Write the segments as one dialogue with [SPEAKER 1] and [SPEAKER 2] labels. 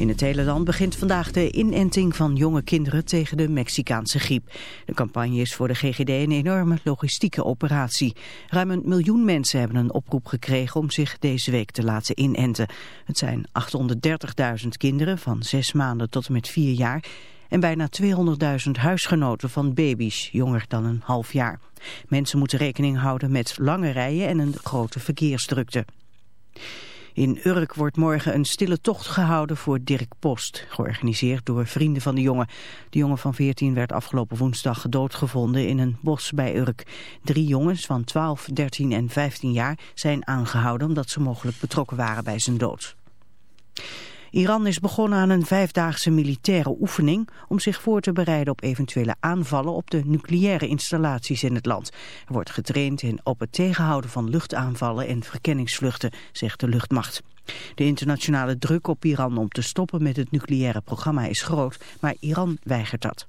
[SPEAKER 1] In het hele land begint vandaag de inenting van jonge kinderen tegen de Mexicaanse griep. De campagne is voor de GGD een enorme logistieke operatie. Ruim een miljoen mensen hebben een oproep gekregen om zich deze week te laten inenten. Het zijn 830.000 kinderen van zes maanden tot en met vier jaar en bijna 200.000 huisgenoten van baby's jonger dan een half jaar. Mensen moeten rekening houden met lange rijen en een grote verkeersdrukte. In Urk wordt morgen een stille tocht gehouden voor Dirk Post, georganiseerd door vrienden van de jongen. De jongen van 14 werd afgelopen woensdag doodgevonden in een bos bij Urk. Drie jongens van 12, 13 en 15 jaar zijn aangehouden omdat ze mogelijk betrokken waren bij zijn dood. Iran is begonnen aan een vijfdaagse militaire oefening om zich voor te bereiden op eventuele aanvallen op de nucleaire installaties in het land. Er wordt getraind in op het tegenhouden van luchtaanvallen en verkenningsvluchten, zegt de luchtmacht. De internationale druk op Iran om te stoppen met het nucleaire programma is groot, maar Iran weigert dat.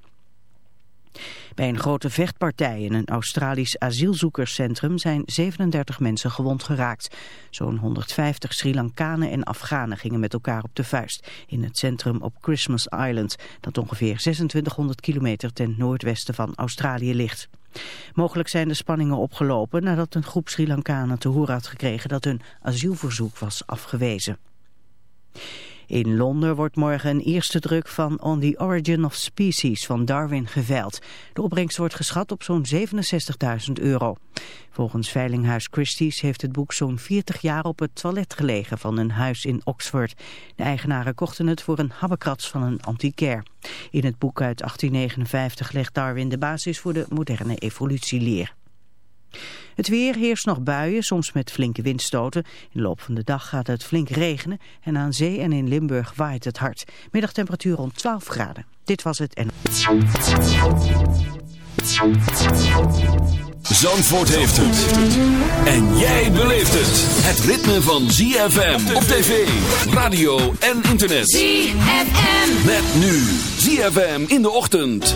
[SPEAKER 1] Bij een grote vechtpartij in een Australisch asielzoekerscentrum zijn 37 mensen gewond geraakt. Zo'n 150 Sri Lankanen en Afghanen gingen met elkaar op de vuist in het centrum op Christmas Island, dat ongeveer 2600 kilometer ten noordwesten van Australië ligt. Mogelijk zijn de spanningen opgelopen nadat een groep Sri Lankanen te horen had gekregen dat hun asielverzoek was afgewezen. In Londen wordt morgen een eerste druk van On the Origin of Species van Darwin geveild. De opbrengst wordt geschat op zo'n 67.000 euro. Volgens Veilinghuis Christie's heeft het boek zo'n 40 jaar op het toilet gelegen van een huis in Oxford. De eigenaren kochten het voor een habbekrats van een antiquair. In het boek uit 1859 legt Darwin de basis voor de moderne evolutieleer. Het weer heerst nog buien, soms met flinke windstoten. In de loop van de dag gaat het flink regenen en aan zee en in Limburg waait het hard. Middagtemperatuur rond 12 graden. Dit was het en...
[SPEAKER 2] Zandvoort heeft het. En jij beleeft het. Het ritme van ZFM op tv, radio en internet. ZFM. Met nu ZFM in de ochtend.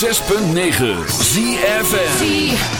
[SPEAKER 3] 106.9 ZFM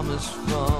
[SPEAKER 4] promise from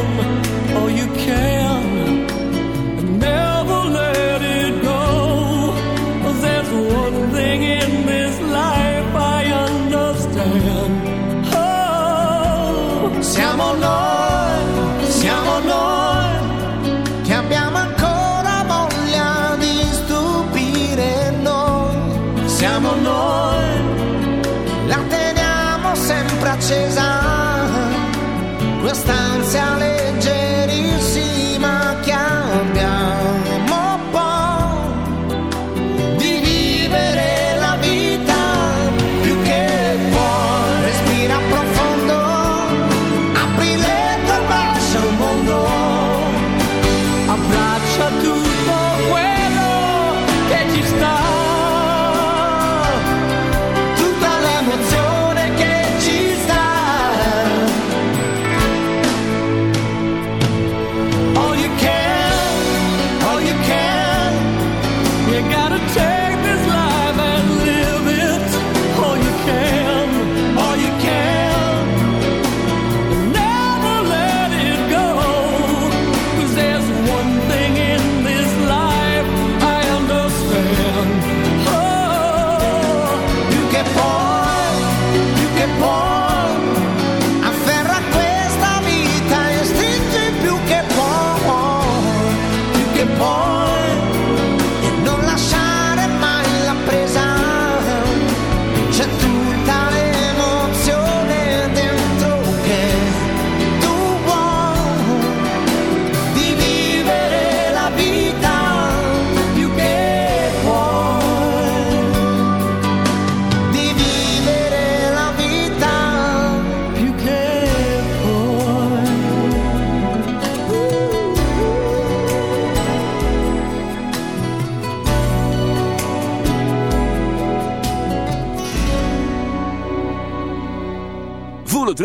[SPEAKER 5] says I